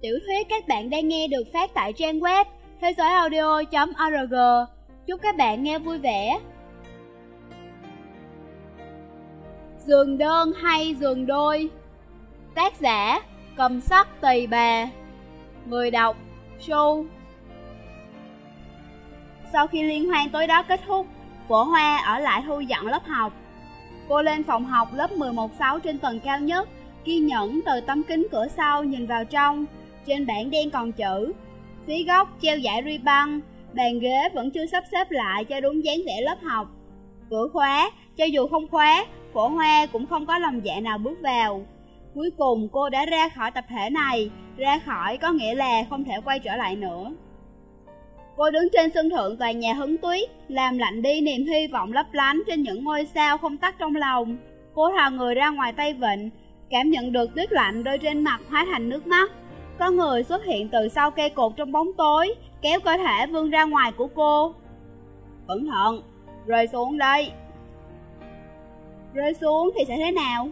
Tiểu thuyết các bạn đang nghe được phát tại trang web thế giớiaudio.org. Chúc các bạn nghe vui vẻ. Giường đơn hay giường đôi Tác giả Cầm sắc tỳ bà Người đọc Su Sau khi liên hoan tối đó kết thúc, Phổ Hoa ở lại thu dọn lớp học. Cô lên phòng học lớp 11-6 trên tầng cao nhất, kiên nhẫn từ tấm kính cửa sau nhìn vào trong. Trên bảng đen còn chữ, phía góc treo giải ruy băng, bàn ghế vẫn chưa sắp xếp lại cho đúng dáng vẻ lớp học. Cửa khóa, cho dù không khóa, phổ hoa cũng không có lòng dạ nào bước vào. Cuối cùng cô đã ra khỏi tập thể này, ra khỏi có nghĩa là không thể quay trở lại nữa. Cô đứng trên sân thượng tòa nhà hứng tuyết, làm lạnh đi niềm hy vọng lấp lánh trên những ngôi sao không tắt trong lòng. Cô thò người ra ngoài tay vịnh, cảm nhận được tuyết lạnh rơi trên mặt hóa thành nước mắt. Có người xuất hiện từ sau cây cột trong bóng tối, kéo cơ thể vươn ra ngoài của cô. Cẩn thận, rơi xuống đây. Rơi xuống thì sẽ thế nào?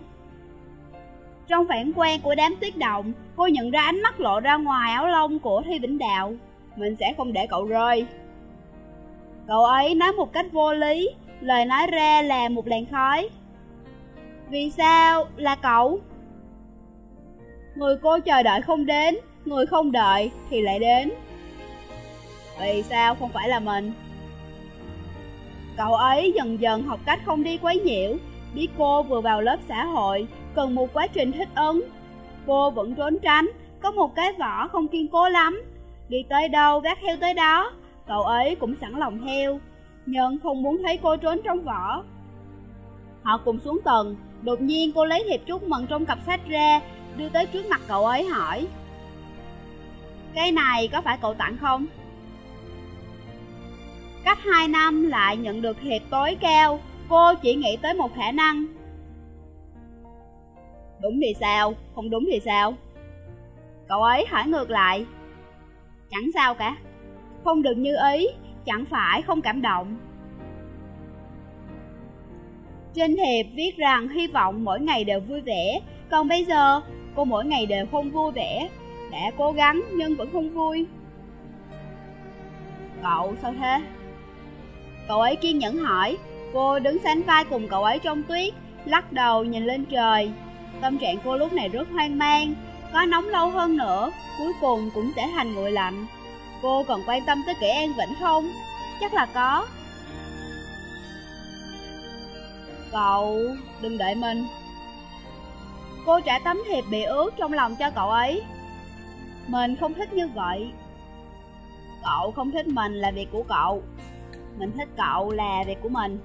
Trong phản quen của đám tuyết động, cô nhận ra ánh mắt lộ ra ngoài áo lông của Thi Vĩnh Đạo. Mình sẽ không để cậu rơi. Cậu ấy nói một cách vô lý, lời nói ra là một làn khói. Vì sao là cậu? Người cô chờ đợi không đến, người không đợi thì lại đến. Vì sao không phải là mình? Cậu ấy dần dần học cách không đi quấy nhiễu, biết cô vừa vào lớp xã hội, cần một quá trình thích ứng. Cô vẫn trốn tránh, có một cái vỏ không kiên cố lắm. Đi tới đâu vác theo tới đó, cậu ấy cũng sẵn lòng theo, nhưng không muốn thấy cô trốn trong vỏ. Họ cùng xuống tầng, đột nhiên cô lấy thiệp chúc mừng trong cặp sách ra, đưa tới trước mặt cậu ấy hỏi. Cái này có phải cậu tặng không? Cách 2 năm lại nhận được thiệp tối cao, cô chỉ nghĩ tới một khả năng. Đúng thì sao, không đúng thì sao? Cậu ấy hỏi ngược lại. Chẳng sao cả, không được như ý, chẳng phải không cảm động. Trên thiệp viết rằng hy vọng mỗi ngày đều vui vẻ, còn bây giờ cô mỗi ngày đều không vui vẻ, đã cố gắng nhưng vẫn không vui. Cậu sao thế? Cậu ấy kiên nhẫn hỏi, cô đứng sánh vai cùng cậu ấy trong tuyết, lắc đầu nhìn lên trời. Tâm trạng cô lúc này rất hoang mang, có nóng lâu hơn nữa, cuối cùng cũng sẽ thành nguội lạnh. Cô còn quan tâm tới kẻ An Vĩnh không? Chắc là có. Cậu, đừng đợi mình. Cô trả tấm thiệp bị ướt trong lòng cho cậu ấy. Mình không thích như vậy. Cậu không thích mình là việc của cậu. Mình thích cậu là việc của mình.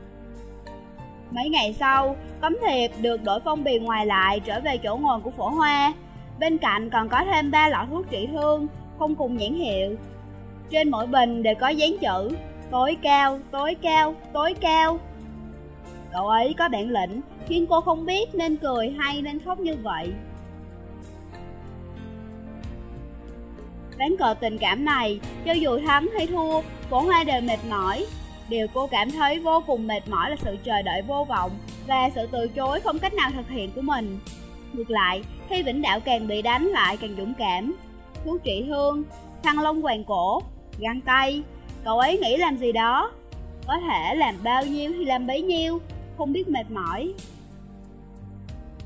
Mấy ngày sau, tấm thiệp được đổi phong bì ngoài lại trở về chỗ ngồi của phổ hoa. Bên cạnh còn có thêm ba lọ thuốc trị thương, không cùng nhãn hiệu. Trên mỗi bình đều có dán chữ tối cao, tối cao, tối cao. Cậu ấy có bản lĩnh, khiến cô không biết nên cười hay nên khóc như vậy. Ván cờ tình cảm này, cho dù thắng hay thua, cổ hoa đều mệt mỏi. Điều cô cảm thấy vô cùng mệt mỏi là sự chờ đợi vô vọng và sự từ chối không cách nào thực hiện của mình. Ngược lại, khi Vĩnh Đạo càng bị đánh lại càng dũng cảm. Thuốc trị thương, khăn lông hoàng cổ, găng tay, cậu ấy nghĩ làm gì đó. Có thể làm bao nhiêu thì làm bấy nhiêu, không biết mệt mỏi.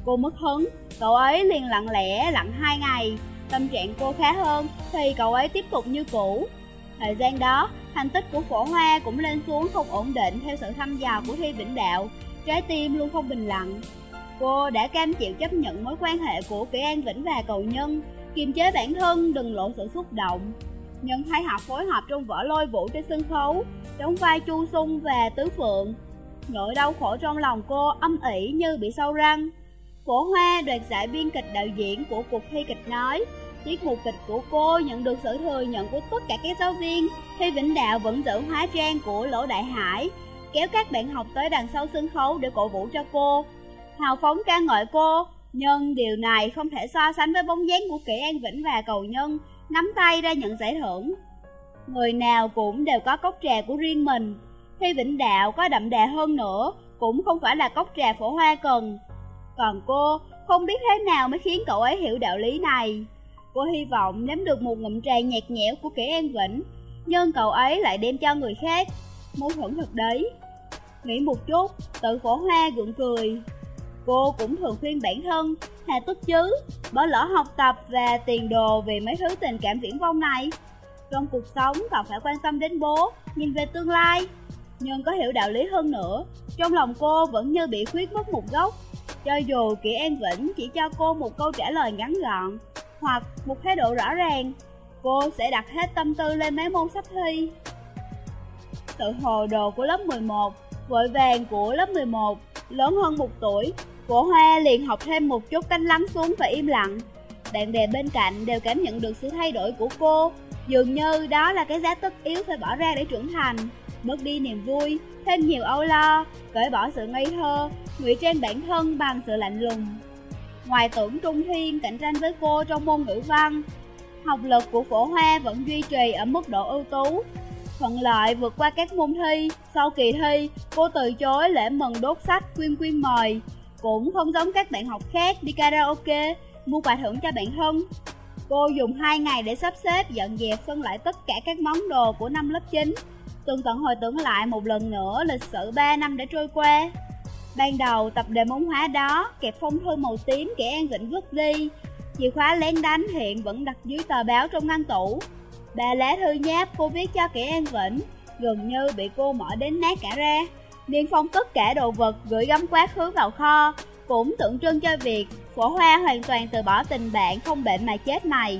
Cô mất hứng, cậu ấy liền lặng lẽ lặng hai ngày, tâm trạng cô khá hơn thì cậu ấy tiếp tục như cũ. Thời gian đó, thành tích của phổ hoa cũng lên xuống không ổn định theo sự thăm dò của Thi Vĩnh Đạo, trái tim luôn không bình lặng. Cô đã cam chịu chấp nhận mối quan hệ của Kỷ An Vĩnh và cầu nhân, kiềm chế bản thân đừng lộ sự xúc động. Nhưng thấy họ phối hợp trong vở lôi vũ trên sân khấu, đóng vai Chu Sung và Tứ Phượng. Nỗi đau khổ trong lòng cô âm ỉ như bị sâu răng. Phổ Hoa đoạt giải biên kịch đạo diễn của cuộc thi kịch nói, Tiết mục kịch của cô nhận được sự thừa nhận của tất cả các giáo viên Thi Vĩnh Đạo vẫn giữ hóa trang của Lỗ Đại Hải Kéo các bạn học tới đằng sau sân khấu để cổ vũ cho cô. Hào phóng ca ngợi cô Nhưng điều này không thể so sánh với bóng dáng của Kỷ An Vĩnh và Cầu Nhân Nắm tay ra nhận giải thưởng. Người nào cũng đều có cốc trà của riêng mình Thi Vĩnh Đạo có đậm đà hơn nữa Cũng không phải là cốc trà phổ hoa cần. Còn cô không biết thế nào mới khiến cậu ấy hiểu đạo lý này. Cô hy vọng nếm được một ngụm trà nhạt nhẽo của kẻ An Vĩnh Nhưng cậu ấy lại đem cho người khác Mâu thuẫn thật đấy. Nghĩ một chút, tự phổ hoa gượng cười. Cô cũng thường khuyên bản thân Hà tức chứ, bỏ lỡ học tập và tiền đồ về mấy thứ tình cảm viễn vông này. Trong cuộc sống còn phải quan tâm đến bố, nhìn về tương lai. Nhưng có hiểu đạo lý hơn nữa Trong lòng cô vẫn như bị khuyết mất một góc. Cho dù Kỷ An Vĩnh chỉ cho cô một câu trả lời ngắn gọn Hoặc một thái độ rõ ràng Cô sẽ đặt hết tâm tư lên mấy môn sắp thi. Sự hồ đồ của lớp 11 Vội vàng của lớp 11 Lớn hơn một tuổi Cổ hoa liền học thêm một chút canh lắng xuống và im lặng. Bạn bè bên cạnh đều cảm nhận được sự thay đổi của cô Dường như đó là cái giá tất yếu phải bỏ ra để trưởng thành. Mất đi niềm vui, thêm nhiều âu lo Cởi bỏ sự ngây thơ, ngụy trang bản thân bằng sự lạnh lùng Ngoài tưởng Trung Thiên cạnh tranh với cô trong môn ngữ văn Học lực của phổ hoa vẫn duy trì ở mức độ ưu tú Thuận lợi vượt qua các môn thi Sau kỳ thi, cô từ chối lễ mừng đốt sách quyên quyên mời cũng không giống các bạn học khác đi karaoke, mua quà thưởng cho bạn thân. Cô dùng 2 ngày để sắp xếp dọn dẹp phân loại tất cả các món đồ của năm lớp 9. Tường tận hồi tưởng lại một lần nữa lịch sử 3 năm đã trôi qua. Ban đầu tập đề môn hóa đó kẹp phong thư màu tím kẻ An Vĩnh vứt đi. Chìa khóa lén đánh hiện vẫn đặt dưới tờ báo trong ngăn tủ. Ba lá thư nháp cô viết cho kẻ An Vĩnh, gần như bị cô mở đến nát cả ra. Niên phong tất cả đồ vật gửi gắm quá khứ vào kho, cũng tượng trưng cho việc phổ hoa hoàn toàn từ bỏ tình bạn không bệnh mà chết này.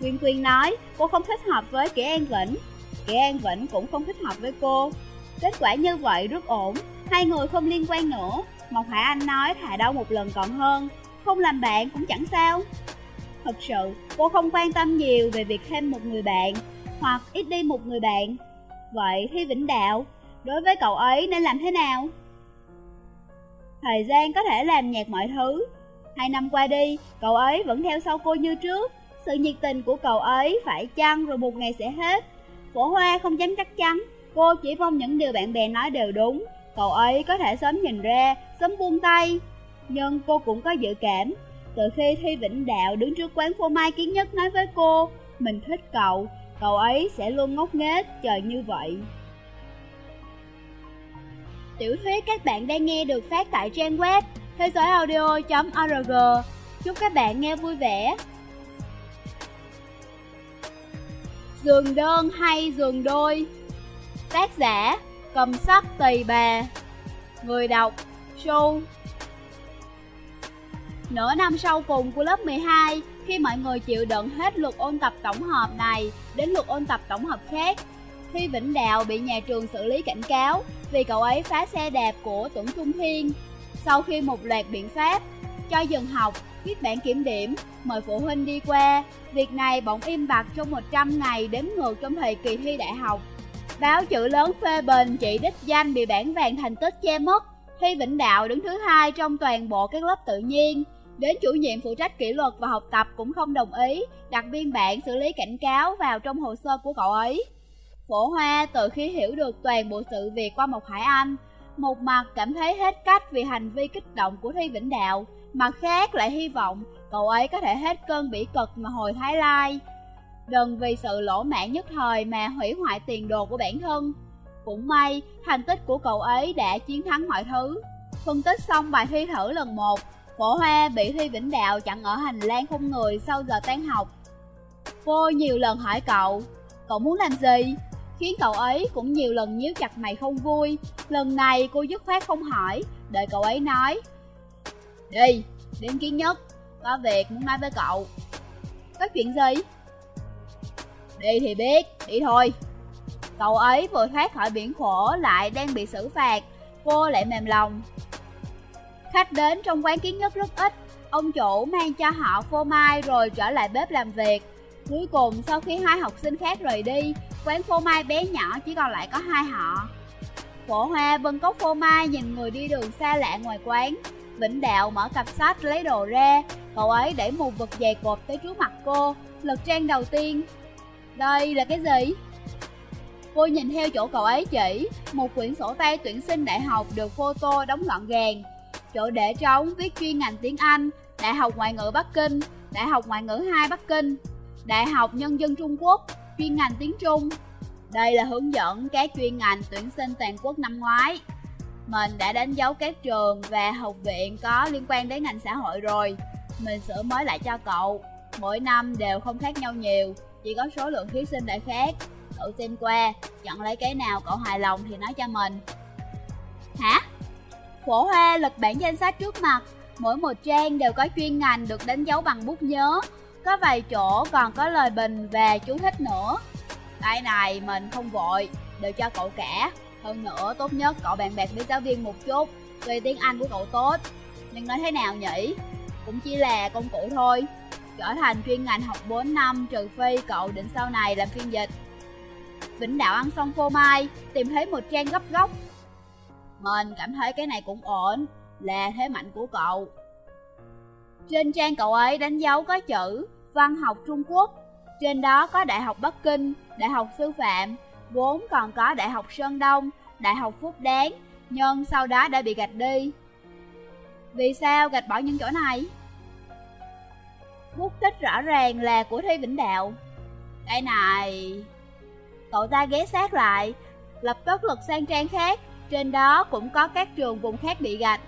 Quyên Quyên nói cô không thích hợp với kẻ An Vĩnh, kẻ An Vĩnh cũng không thích hợp với cô. Kết quả như vậy rất ổn, hai người không liên quan nữa. Mộc Hải Anh nói thà đau một lần còn hơn, không làm bạn cũng chẳng sao. Thật sự, cô không quan tâm nhiều về việc thêm một người bạn, hoặc ít đi một người bạn. Vậy Thi Vĩnh Đạo, đối với cậu ấy nên làm thế nào? Thời gian có thể làm nhạt mọi thứ Hai năm qua đi, cậu ấy vẫn theo sau cô như trước Sự nhiệt tình của cậu ấy phải chăng rồi một ngày sẽ hết Phổ hoa không dám chắc chắn Cô chỉ mong những điều bạn bè nói đều đúng Cậu ấy có thể sớm nhìn ra, sớm buông tay Nhưng cô cũng có dự cảm Từ khi Thi Vĩnh Đạo đứng trước quán phô mai kiến nhất nói với cô Mình thích cậu, cậu ấy sẽ luôn ngốc nghếch chờ như vậy Tiểu thuyết các bạn đang nghe được phát tại trang web thế giới audio.org. Chúc các bạn nghe vui vẻ. Giường đơn hay giường đôi Tác giả Cầm sắc tỳ bà Người đọc Show Nửa năm sau cùng của lớp 12 Khi mọi người chịu đựng hết luật ôn tập tổng hợp này Đến luật ôn tập tổng hợp khác Thi Vĩnh Đạo bị nhà trường xử lý cảnh cáo vì cậu ấy phá xe đạp của Tuấn Trung Thiên. Sau khi một loạt biện pháp, cho dừng học, viết bản kiểm điểm, mời phụ huynh đi qua, việc này bỗng im bặt trong 100 ngày đếm ngược trong thời kỳ thi đại học. Báo chữ lớn phê bình chỉ đích danh bị bản vàng thành tích che mất, Thi Vĩnh Đạo đứng thứ hai trong toàn bộ các lớp tự nhiên. Đến chủ nhiệm phụ trách kỷ luật và học tập cũng không đồng ý đặt biên bản xử lý cảnh cáo vào trong hồ sơ của cậu ấy. Phổ Hoa từ khi hiểu được toàn bộ sự việc qua một Hải Anh, một mặt cảm thấy hết cách vì hành vi kích động của Thi Vĩnh Đạo, mặt khác lại hy vọng cậu ấy có thể hết cơn bỉ cực mà hồi Thái Lai. Đừng vì sự lỗ mãn nhất thời mà hủy hoại tiền đồ của bản thân. Cũng may, thành tích của cậu ấy đã chiến thắng mọi thứ. Phân tích xong bài thi thử lần một, Phổ Hoa bị Thi Vĩnh Đạo chặn ở hành lang không người sau giờ tan học. Cô nhiều lần hỏi cậu, cậu muốn làm gì? khiến cậu ấy cũng nhiều lần nhíu chặt mày không vui. Lần này cô dứt khoát không hỏi, đợi cậu ấy nói. Đi, đến kiến nhất, có việc muốn nói với cậu. Có chuyện gì? Đi thì biết, đi thôi. Cậu ấy vừa thoát khỏi biển khổ lại đang bị xử phạt, cô lại mềm lòng. Khách đến trong quán kiến nhất rất ít, ông chủ mang cho họ phô mai rồi trở lại bếp làm việc. Cuối cùng sau khi hai học sinh khác rời đi, quán phô mai bé nhỏ chỉ còn lại có hai họ. Phổ Hoa bưng cốc phô mai nhìn người đi đường xa lạ ngoài quán. Vĩnh Đạo mở cặp sách lấy đồ ra, cậu ấy đẩy một vật dày cộp tới trước mặt cô, lật trang đầu tiên. Đây là cái gì? Cô nhìn theo chỗ cậu ấy chỉ, một quyển sổ tay tuyển sinh đại học được photo đóng gọn gàng. Chỗ để trống viết chuyên ngành tiếng Anh, Đại học Ngoại ngữ Bắc Kinh, Đại học Ngoại ngữ 2 Bắc Kinh, Đại học Nhân dân Trung Quốc, chuyên ngành tiếng Trung. Đây là hướng dẫn các chuyên ngành tuyển sinh toàn quốc năm ngoái. Mình đã đánh dấu các trường và học viện có liên quan đến ngành xã hội rồi. Mình sửa mới lại cho cậu. Mỗi năm đều không khác nhau nhiều, chỉ có số lượng thí sinh đã khác. Cậu xem qua, chọn lấy cái nào cậu hài lòng thì nói cho mình. Hả? Phổ Hoa lật bản danh sách trước mặt, mỗi một trang đều có chuyên ngành được đánh dấu bằng bút nhớ, có vài chỗ còn có lời bình và chú thích nữa. Cái này mình không vội, đều cho cậu cả. Hơn nữa, tốt nhất cậu bàn bạc với giáo viên một chút, vì tiếng Anh của cậu tốt. Nhưng nói thế nào nhỉ? Cũng chỉ là công cụ thôi. Trở thành chuyên ngành học 4 năm trừ phi cậu định sau này làm phiên dịch. Vĩnh Đạo ăn xong phô mai, tìm thấy một trang gấp góc. Mình cảm thấy cái này cũng ổn, là thế mạnh của cậu. Trên trang cậu ấy đánh dấu có chữ Văn học Trung Quốc. Trên đó có Đại học Bắc Kinh, Đại học Sư phạm, vốn còn có Đại học Sơn Đông, Đại học Phúc Đáng, nhưng sau đó đã bị gạch đi. Vì sao gạch bỏ những chỗ này? Bút tích rõ ràng là của Thi Vĩnh Đạo. Cái này... Cậu ta ghé sát lại, lập tức lật sang trang khác, trên đó cũng có các trường vùng khác bị gạch.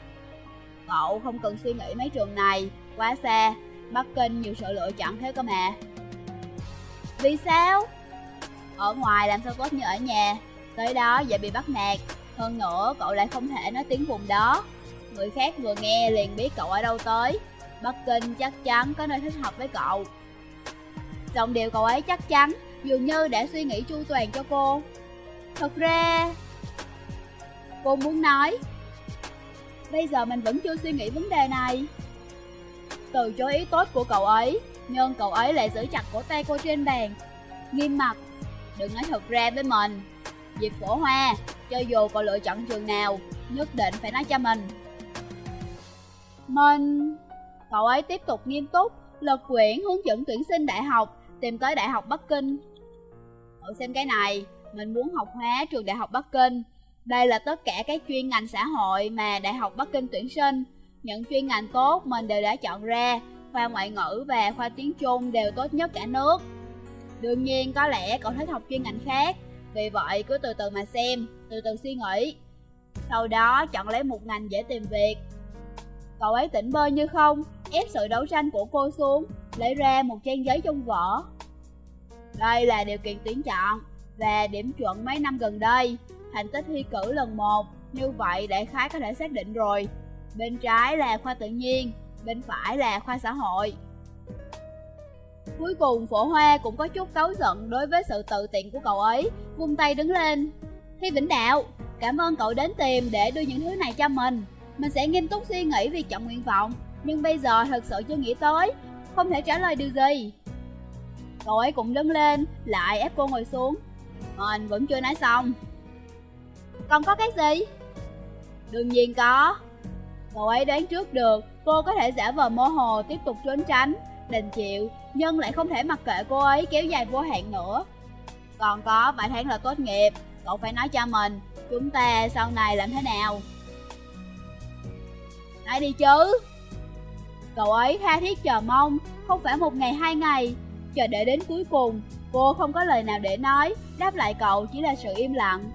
Cậu không cần suy nghĩ mấy trường này, quá xa, Bắc Kinh nhiều sự lựa chọn thế cơ mà. Vì sao? Ở ngoài làm sao tốt như ở nhà, tới đó dễ bị bắt nạt. Hơn nữa, cậu lại không thể nói tiếng vùng đó. Người khác vừa nghe liền biết cậu ở đâu tới. Bắc Kinh chắc chắn có nơi thích hợp với cậu. Giọng điệu cậu ấy chắc chắn, dường như đã suy nghĩ chu toàn cho cô. Thật ra... Cô muốn nói, bây giờ mình vẫn chưa suy nghĩ vấn đề này. Từ chối ý tốt của cậu ấy, nhưng cậu ấy lại giữ chặt cổ tay cô trên bàn. Nghiêm mặt, đừng nói thật ra với mình. Diệp phổ hoa, cho dù cậu lựa chọn trường nào, nhất định phải nói cho mình. Mình... Cậu ấy tiếp tục nghiêm túc, lật quyển hướng dẫn tuyển sinh đại học, tìm tới Đại học Bắc Kinh. Cậu xem cái này, mình muốn học hóa trường Đại học Bắc Kinh. Đây là tất cả các chuyên ngành xã hội mà Đại học Bắc Kinh tuyển sinh. Những chuyên ngành tốt mình đều đã chọn ra, khoa ngoại ngữ và khoa tiếng Trung đều tốt nhất cả nước. Đương nhiên có lẽ cậu thích học chuyên ngành khác, vì vậy cứ từ từ mà xem, từ từ suy nghĩ. Sau đó chọn lấy một ngành dễ tìm việc. Cậu ấy tỉnh bơ như không, ép sự đấu tranh của cô xuống, lấy ra một trang giấy trong vỏ. Đây là điều kiện tuyển chọn và điểm chuẩn mấy năm gần đây, thành tích thi cử lần một, như vậy đại khái có thể xác định rồi. Bên trái là khoa tự nhiên, bên phải là khoa xã hội. Cuối cùng phổ hoa cũng có chút cáu giận đối với sự tự tiện của cậu ấy, vung tay đứng lên. Thi Vĩnh Đạo, cảm ơn cậu đến tìm để đưa những thứ này cho mình. Mình sẽ nghiêm túc suy nghĩ việc chọn nguyện vọng, nhưng bây giờ thật sự chưa nghĩ tới, không thể trả lời điều gì. Cậu ấy cũng đứng lên, lại ép cô ngồi xuống. Mình vẫn chưa nói xong. Còn có cái gì? Đương nhiên có. Cậu ấy đoán trước được cô có thể giả vờ mơ hồ tiếp tục trốn tránh, đành chịu, nhưng lại không thể mặc kệ cô ấy kéo dài vô hạn nữa. Còn có vài tháng là tốt nghiệp, cậu phải nói cho mình, chúng ta sau này làm thế nào? Nói đi chứ! Cậu ấy tha thiết chờ mong, không phải một ngày hai ngày, chờ để đến cuối cùng, cô không có lời nào để nói, đáp lại cậu chỉ là sự im lặng.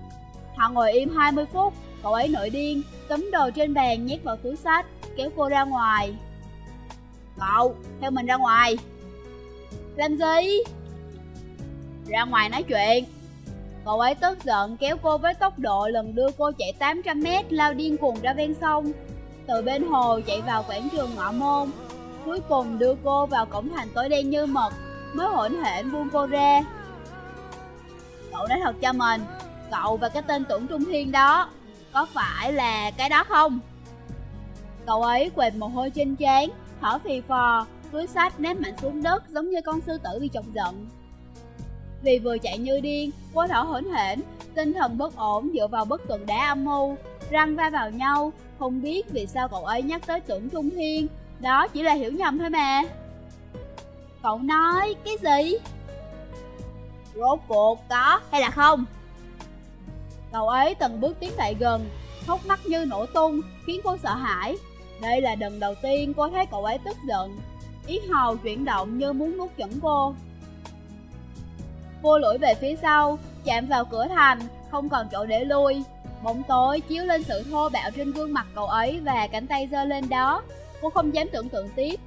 Họ ngồi im 20 phút, cậu ấy nổi điên, cấm đồ trên bàn nhét vào túi sách, kéo cô ra ngoài. Cậu, theo mình ra ngoài. Làm gì? Ra ngoài nói chuyện. Cậu ấy tức giận kéo cô với tốc độ lần đưa cô chạy 800m lao điên cuồng ra ven sông. Từ bên hồ chạy vào quảng trường ngọ môn. Cuối cùng đưa cô vào cổng thành tối đen như mực, mới hỗn hển buông cô ra. Cậu nói thật cho mình, cậu và cái tên Tưởng Trung Thiên đó, có phải là cái đó không? Cậu ấy quệt mồ hôi trên trán, thở phì phò, túi sách ném mạnh xuống đất giống như con sư tử bị chọc giận. Vì vừa chạy như điên, cô thở hổn hển, tinh thần bất ổn dựa vào bức tường đá âm mưu, răng va vào nhau, không biết vì sao cậu ấy nhắc tới tưởng Trung Thiên, đó chỉ là hiểu nhầm thôi mà. Cậu nói cái gì? Rốt cuộc có hay là không? Cậu ấy từng bước tiến lại gần, hốc mắt như nổ tung, khiến cô sợ hãi. Đây là lần đầu tiên cô thấy cậu ấy tức giận. yết hầu chuyển động như muốn nuốt chửng cô. Cô lủi về phía sau, chạm vào cửa thành, không còn chỗ để lui. Bóng tối chiếu lên sự thô bạo trên gương mặt cậu ấy và cánh tay giơ lên đó. Cô không dám tưởng tượng tiếp.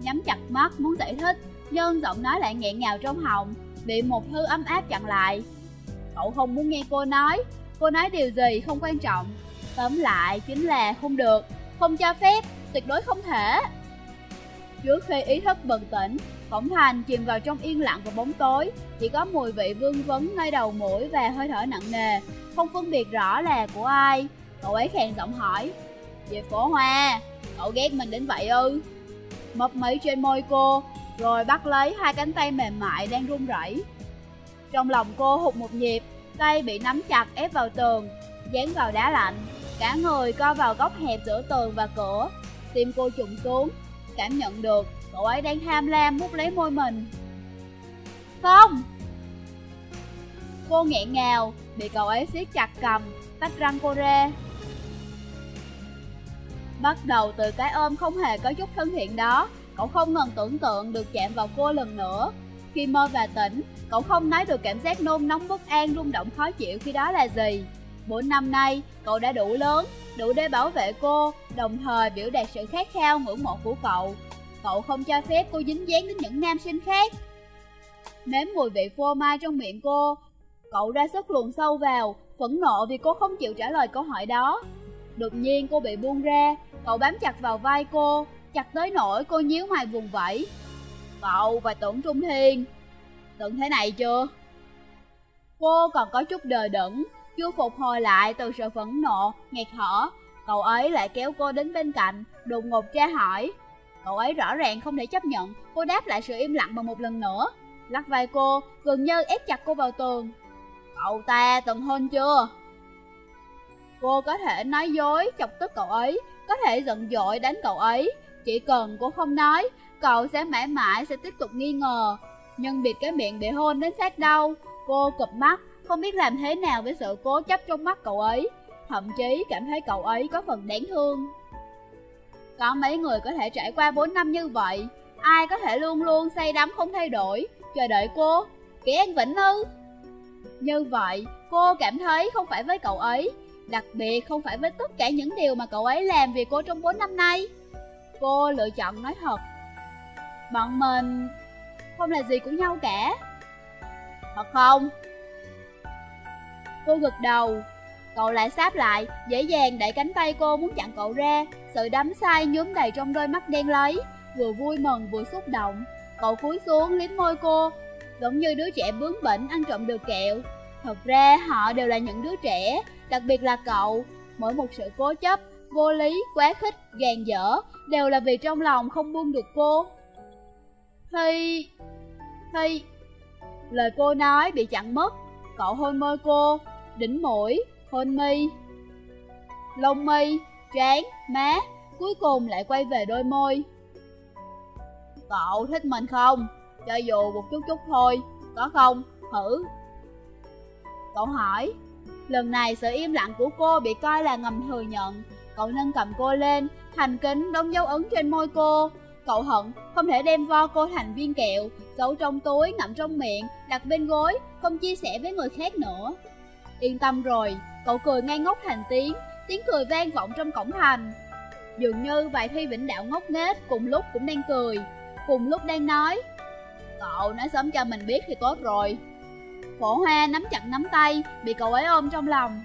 Nhắm chặt mắt muốn giải thích, nhưng giọng nói lại nghẹn ngào trong họng, bị một thứ ấm áp chặn lại. Cậu không muốn nghe cô nói, cô nói điều gì không quan trọng. Tóm lại chính là không được, không cho phép, tuyệt đối không thể. Trước khi ý thức bừng tỉnh, cổng thành chìm vào trong yên lặng và bóng tối, chỉ có mùi vị vương vấn nơi đầu mũi và hơi thở nặng nề, không phân biệt rõ là của ai. Cậu ấy khàn giọng hỏi, Về phổ hoa, cậu ghét mình đến vậy ư? Mấp mấy trên môi cô, rồi bắt lấy hai cánh tay mềm mại đang run rẩy. Trong lòng cô hụt một nhịp, tay bị nắm chặt ép vào tường, dán vào đá lạnh, cả người co vào góc hẹp giữa tường và cửa. Tim cô trùng xuống, cảm nhận được cậu ấy đang tham lam mút lấy môi mình. Không! Cô nghẹn ngào, bị cậu ấy siết chặt cầm, tách răng cô ra. Bắt đầu từ cái ôm không hề có chút thân thiện đó, cậu không ngần tưởng tượng được chạm vào cô lần nữa. Khi mơ và tỉnh, cậu không nói được cảm giác nôn nóng bất an rung động khó chịu khi đó là gì. Bốn năm nay, cậu đã đủ lớn, đủ để bảo vệ cô, đồng thời biểu đạt sự khát khao ngưỡng mộ của cậu. Cậu không cho phép cô dính dáng đến những nam sinh khác. Nếm mùi vị phô mai trong miệng cô, cậu ra sức luồn sâu vào, phẫn nộ vì cô không chịu trả lời câu hỏi đó. Đột nhiên cô bị buông ra, cậu bám chặt vào vai cô, chặt tới nỗi cô nhíu mày vùng vẫy. Cậu và tưởng Trung Thiên, tưởng thế này chưa? Cô còn có chút đờ đẫn, chưa phục hồi lại từ sự phẫn nộ, nghẹt thở. Cậu ấy lại kéo cô đến bên cạnh, đột ngột tra hỏi. Cậu ấy rõ ràng không thể chấp nhận, cô đáp lại sự im lặng bằng một lần nữa. Lắc vai cô, gần như ép chặt cô vào tường. Cậu ta từng hôn chưa? Cô có thể nói dối, chọc tức cậu ấy, có thể giận dội đánh cậu ấy. Chỉ cần cô không nói, cậu sẽ mãi mãi sẽ tiếp tục nghi ngờ. Nhưng biệt cái miệng bị hôn đến sát đau, cô cụp mắt, không biết làm thế nào với sự cố chấp trong mắt cậu ấy. Thậm chí cảm thấy cậu ấy có phần đáng thương. Có mấy người có thể trải qua 4 năm như vậy, ai có thể luôn luôn say đắm không thay đổi, chờ đợi cô, kỹ an vĩnh ư? Như vậy, cô cảm thấy không phải với cậu ấy, đặc biệt không phải với tất cả những điều mà cậu ấy làm vì cô trong 4 năm nay. Cô lựa chọn nói thật. Bọn mình không là gì của nhau cả. Thật không? Cô gật đầu, cậu lại sáp lại, dễ dàng đẩy cánh tay cô muốn chặn cậu ra, sự đắm say nhuốm đầy trong đôi mắt đen lấy, vừa vui mừng vừa xúc động. Cậu cúi xuống liếm môi cô, giống như đứa trẻ bướng bỉnh ăn trộm được kẹo. Thật ra họ đều là những đứa trẻ, đặc biệt là cậu, mỗi một sự cố chấp, vô lý, quá khích, gàn dở, đều là vì trong lòng không buông được cô. Thì... thì... Lời cô nói bị chặn mất, cậu hôn môi cô, đỉnh mũi, hôn mi, lông mi, trán, má, cuối cùng lại quay về đôi môi. Cậu thích mình không? Cho dù một chút chút thôi, có không? Thử. Cậu hỏi. Lần này sự im lặng của cô bị coi là ngầm thừa nhận. Cậu nâng cầm cô lên, thành kính đóng dấu ấn trên môi cô. Cậu hận không thể đem vo cô thành viên kẹo, giấu trong túi, ngậm trong miệng, đặt bên gối, không chia sẻ với người khác nữa. Yên tâm rồi, cậu cười ngay ngốc thành tiếng, tiếng cười vang vọng trong cổng thành. Dường như vài thi vĩnh đạo ngốc nghếch cùng lúc cũng đang cười, cùng lúc đang nói. Cậu nói sớm cho mình biết thì tốt rồi. Phổ hoa nắm chặt nắm tay, bị cậu ấy ôm trong lòng.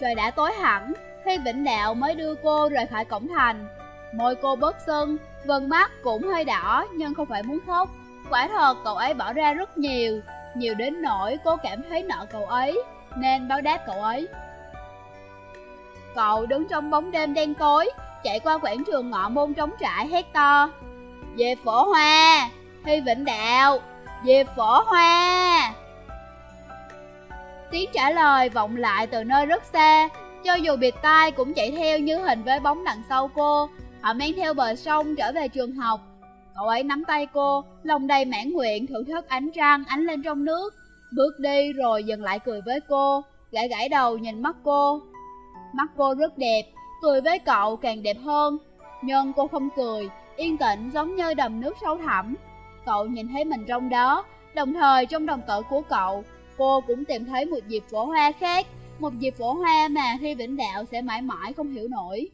Trời đã tối hẳn, khi Vĩnh Đạo mới đưa cô rời khỏi cổng thành. Môi cô bớt sưng, vân mắt cũng hơi đỏ nhưng không phải muốn khóc. Quả thật cậu ấy bỏ ra rất nhiều, nhiều đến nỗi cô cảm thấy nợ cậu ấy, nên báo đáp cậu ấy. Cậu đứng trong bóng đêm đen tối, chạy qua quảng trường ngọ môn trống trại hét to. Về phổ hoa, Thi Vĩnh Đạo, về phổ hoa. Tiếng trả lời vọng lại từ nơi rất xa, cho dù biệt tai cũng chạy theo như hình với bóng đằng sau cô. Họ mang theo bờ sông trở về trường học. Cậu ấy nắm tay cô, lòng đầy mãn nguyện thưởng thức ánh trăng ánh lên trong nước. Bước đi rồi dừng lại cười với cô, gãi gãi đầu nhìn mắt cô. Mắt cô rất đẹp, cười với cậu càng đẹp hơn. Nhưng cô không cười, yên tĩnh giống như đầm nước sâu thẳm. Cậu nhìn thấy mình trong đó, đồng thời trong đồng tử của cậu, cô cũng tìm thấy một dịp phổ hoa khác, một dịp phổ hoa mà thi vĩnh đạo sẽ mãi mãi không hiểu nổi.